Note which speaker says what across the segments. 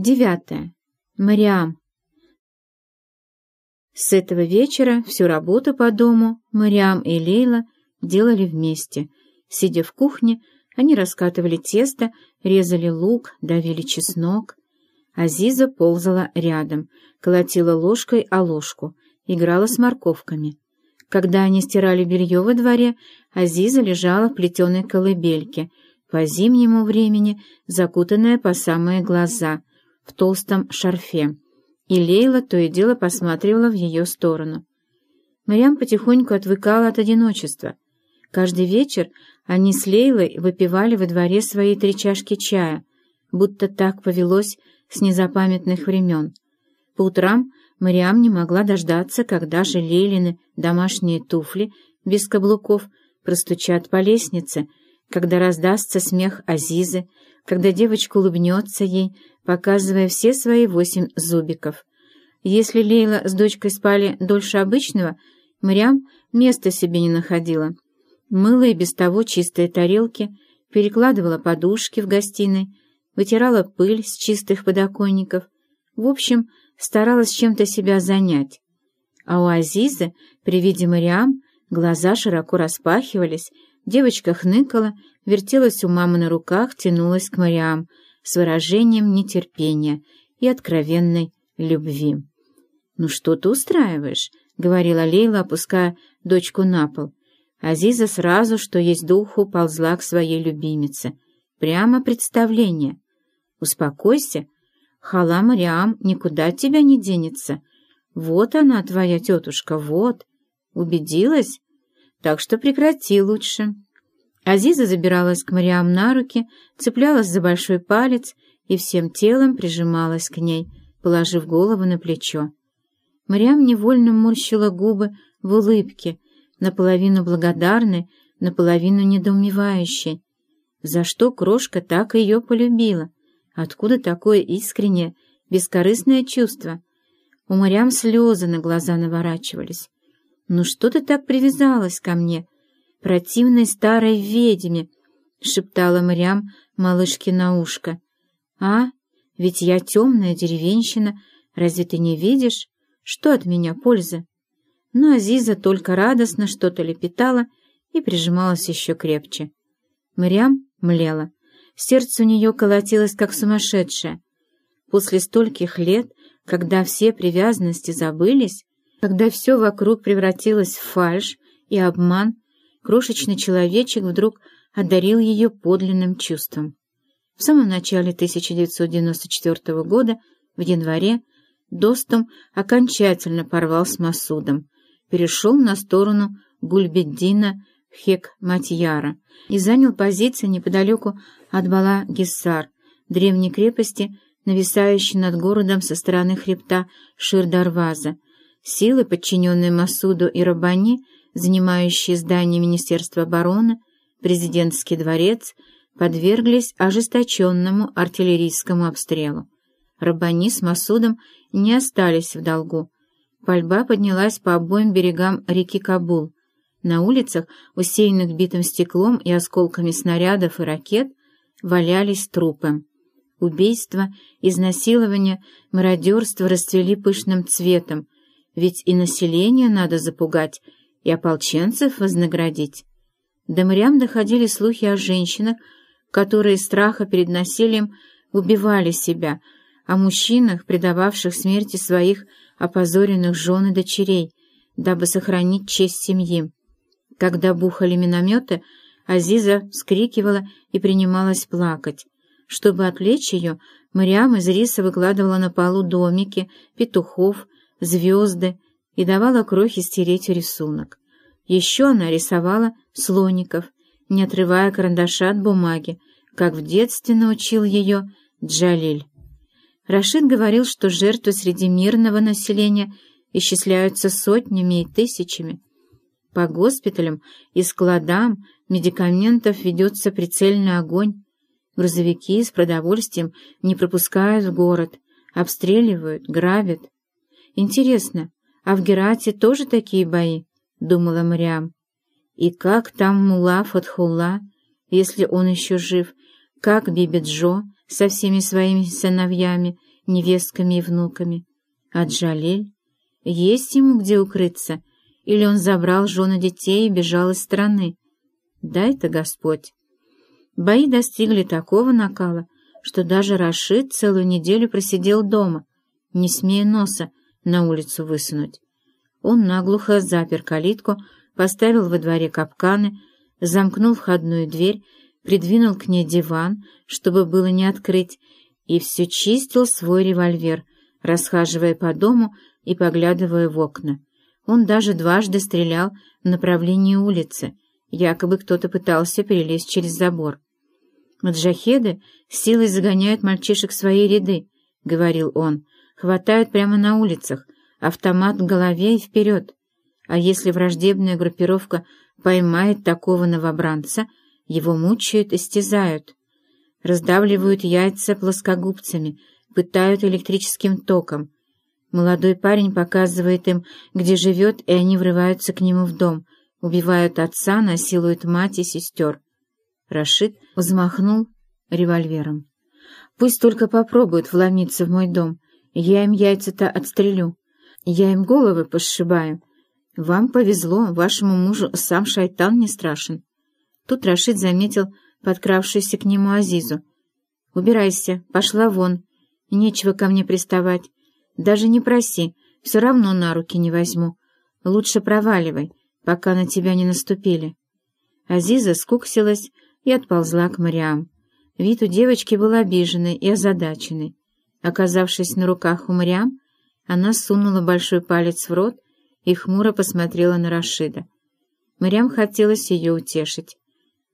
Speaker 1: Девятое. Мариам. С этого вечера всю работу по дому Мариам и Лейла делали вместе. Сидя в кухне, они раскатывали тесто, резали лук, давили чеснок. Азиза ползала рядом, колотила ложкой о ложку, играла с морковками. Когда они стирали белье во дворе, Азиза лежала в плетеной колыбельке, по зимнему времени закутанная по самые глаза — в толстом шарфе, и Лейла то и дело посматривала в ее сторону. Мариам потихоньку отвыкала от одиночества. Каждый вечер они с Лейлой выпивали во дворе свои три чашки чая, будто так повелось с незапамятных времен. По утрам Мариам не могла дождаться, когда же Лейлины домашние туфли без каблуков простучат по лестнице, когда раздастся смех Азизы, когда девочка улыбнется ей, показывая все свои восемь зубиков. Если Лейла с дочкой спали дольше обычного, Мрям места себе не находила. Мыла и без того чистые тарелки, перекладывала подушки в гостиной, вытирала пыль с чистых подоконников. В общем, старалась чем-то себя занять. А у Азизы при виде Мариам глаза широко распахивались, девочка хныкала, вертелась у мамы на руках, тянулась к Мариам — с выражением нетерпения и откровенной любви. «Ну что ты устраиваешь?» — говорила Лейла, опуская дочку на пол. Азиза сразу, что есть духу, ползла к своей любимице. Прямо представление. «Успокойся. Хала Мариам никуда тебя не денется. Вот она, твоя тетушка, вот. Убедилась? Так что прекрати лучше». Азиза забиралась к Мариам на руки, цеплялась за большой палец и всем телом прижималась к ней, положив голову на плечо. Мариам невольно морщила губы в улыбке, наполовину благодарной, наполовину недоумевающей. За что крошка так ее полюбила? Откуда такое искреннее, бескорыстное чувство? У Мариам слезы на глаза наворачивались. «Ну что ты так привязалась ко мне?» Противной старой ведьме, — шептала Мариам малышке на ушко. — А, ведь я темная деревенщина, разве ты не видишь? Что от меня польза? Но Азиза только радостно что-то лепетала и прижималась еще крепче. Мариам млела. Сердце у нее колотилось, как сумасшедшее. После стольких лет, когда все привязанности забылись, когда все вокруг превратилось в фальшь и обман, крошечный человечек вдруг одарил ее подлинным чувством. В самом начале 1994 года, в январе, Достом окончательно порвал с Масудом, перешел на сторону Гульбеддина Хек-Матьяра и занял позиции неподалеку от Бала-Гиссар, древней крепости, нависающей над городом со стороны хребта Шир-Дарваза. Силы, подчиненные Масуду и Рабани, занимающие здание Министерства обороны, президентский дворец, подверглись ожесточенному артиллерийскому обстрелу. Рабани с Масудом не остались в долгу. Пальба поднялась по обоим берегам реки Кабул. На улицах, усеянных битым стеклом и осколками снарядов и ракет, валялись трупы. Убийство, изнасилование, мародерство расцвели пышным цветом, ведь и население надо запугать, и ополченцев вознаградить. До Мариам доходили слухи о женщинах, которые из страха перед насилием убивали себя, о мужчинах, предававших смерти своих опозоренных жен и дочерей, дабы сохранить честь семьи. Когда бухали минометы, Азиза вскрикивала и принималась плакать. Чтобы отвлечь ее, Мариам из риса выкладывала на полу домики, петухов, звезды, и давала крохи стереть рисунок. Еще она рисовала слоников, не отрывая карандаша от бумаги, как в детстве научил ее Джалиль. Рашид говорил, что жертвы среди мирного населения исчисляются сотнями и тысячами. По госпиталям и складам медикаментов ведется прицельный огонь. Грузовики с продовольствием не пропускают в город, обстреливают, грабят. Интересно, а в Герате тоже такие бои, — думала Мариам. И как там Мула Фатхулла, если он еще жив, как Биби Джо со всеми своими сыновьями невестками и внуками. А Джалель? Есть ему где укрыться? Или он забрал жены детей и бежал из страны? Дай-то Господь. Бои достигли такого накала, что даже Рашид целую неделю просидел дома, не смея носа на улицу высунуть. Он наглухо запер калитку, поставил во дворе капканы, замкнул входную дверь, придвинул к ней диван, чтобы было не открыть, и все чистил свой револьвер, расхаживая по дому и поглядывая в окна. Он даже дважды стрелял в направлении улицы, якобы кто-то пытался перелезть через забор. «Маджахеды силой загоняют мальчишек в свои ряды», — говорил он, — «хватают прямо на улицах, автомат в голове и вперед. А если враждебная группировка поймает такого новобранца, его мучают, истязают, раздавливают яйца плоскогубцами, пытают электрическим током. Молодой парень показывает им, где живет, и они врываются к нему в дом, убивают отца, насилуют мать и сестер. Рашид взмахнул револьвером. «Пусть только попробуют вломиться в мой дом. Я им яйца-то отстрелю. Я им головы пошибаю. Вам повезло, вашему мужу сам шайтан не страшен». Тут Рашид заметил подкравшуюся к нему Азизу. «Убирайся, пошла вон. Нечего ко мне приставать. Даже не проси, все равно на руки не возьму. Лучше проваливай, пока на тебя не наступили». Азиза скуксилась, и отползла к Мариам. Вид у девочки был обиженный и озадаченный. Оказавшись на руках у Мариам, она сунула большой палец в рот и хмуро посмотрела на Рашида. Мариам хотелось ее утешить.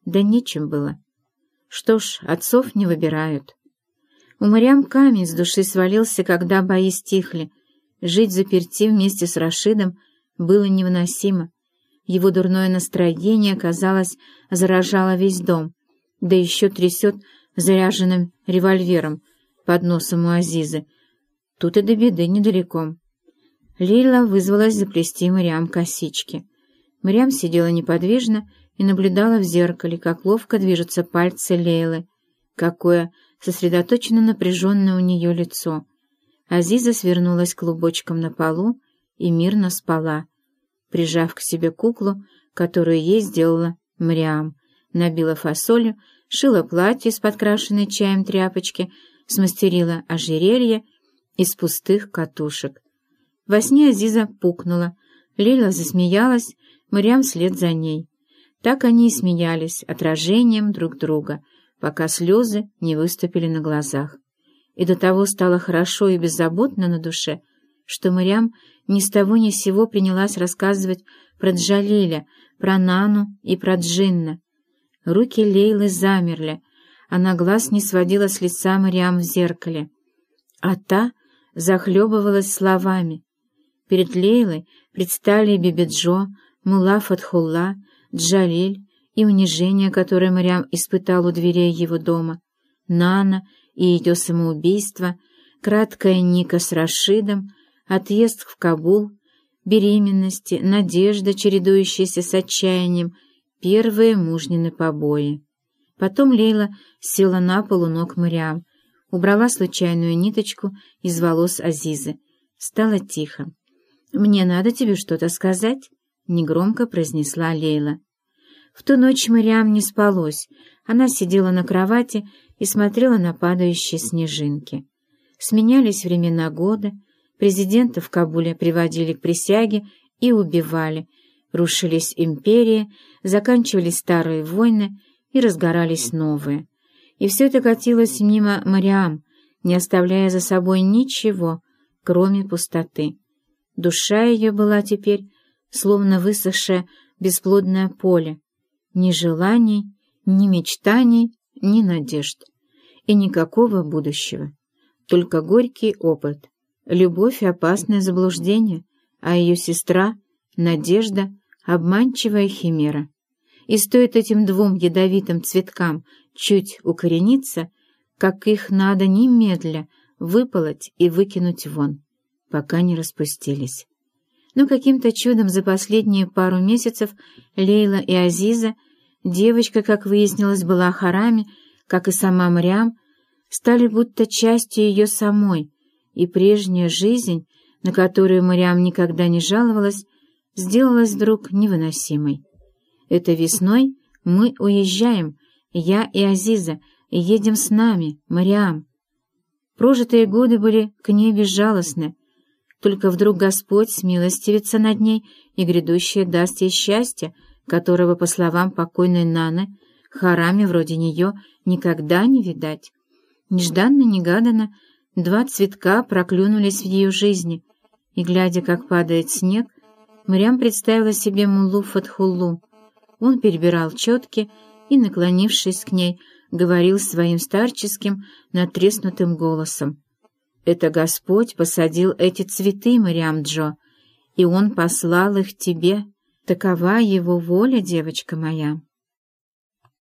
Speaker 1: Да нечем было. Что ж, отцов не выбирают. У Мариам камень с души свалился, когда бои стихли. Жить заперти вместе с Рашидом было невыносимо. Его дурное настроение, казалось, заражало весь дом, да еще трясет заряженным револьвером под носом у Азизы. Тут и до беды недалеко. Лейла вызвалась заплести Мариам косички. Мариам сидела неподвижно и наблюдала в зеркале, как ловко движутся пальцы Лейлы, какое сосредоточенно напряженное у нее лицо. Азиза свернулась клубочком на полу и мирно спала, прижав к себе куклу, которую ей сделала Мариам, набила фасолью, шила платье из подкрашенной чаем тряпочки, смастерила ожерелье из пустых катушек. Во сне Азиза пукнула, Лила засмеялась, Мариам вслед за ней. Так они и смеялись отражением друг друга, пока слезы не выступили на глазах. И до того стало хорошо и беззаботно на душе, что Мариам ни с того ни с сего принялась рассказывать про Джалиля, про Нану и про Джинна. Руки Лейлы замерли, она глаз не сводила с лица Мариам в зеркале. А та захлебывалась словами. Перед Лейлой предстали Бибиджо, Мула Фатхулла, Джалиль и унижение, которое Мариам испытал у дверей его дома, Нана и ее самоубийство, краткая Ника с Рашидом — отъезд в Кабул, беременности, надежда, чередующаяся с отчаянием, первые мужнины побои. Потом Лейла села на пол у ног Мариам, убрала случайную ниточку из волос Азизы. Стало тихо. «Мне надо тебе что-то сказать?» — негромко произнесла Лейла. В ту ночь Мариам не спалось. Она сидела на кровати и смотрела на падающие снежинки. Сменялись времена года — Президента в Кабуле приводили к присяге и убивали. Рушились империи, заканчивались старые войны и разгорались новые. И все это катилось мимо Мариам, не оставляя за собой ничего, кроме пустоты. Душа ее была теперь словно высохшее бесплодное поле. Ни желаний, ни мечтаний, ни надежд. И никакого будущего. Только горький опыт — Любовь — опасное заблуждение, а ее сестра — надежда, обманчивая химера. И стоит этим двум ядовитым цветкам чуть укорениться, как их надо немедля выполоть и выкинуть вон, пока не распустились. Но каким-то чудом за последние пару месяцев Лейла и Азиза, девочка, как выяснилось, была Харами, как и сама Мариам, стали будто частью ее самой — и прежняя жизнь, на которую Мариам никогда не жаловалась, сделалась вдруг невыносимой. Это весной мы уезжаем, я и Азиза, и едем с нами, Мариам. Прожитые годы были к ней безжалостны, только вдруг Господь смилостивится над ней и грядущее даст ей счастье, которого, по словам покойной Наны, харами вроде нее никогда не видать. Нежданно-негаданно два цветка проклюнулись в ее жизни, и, глядя, как падает снег, Мрям представила себе Муллу Фатхуллу. Он перебирал четки и, наклонившись к ней, говорил своим старческим, натреснутым голосом. «Это Господь посадил эти цветы, Мариам Джо, и Он послал их тебе. Такова Его воля, девочка моя».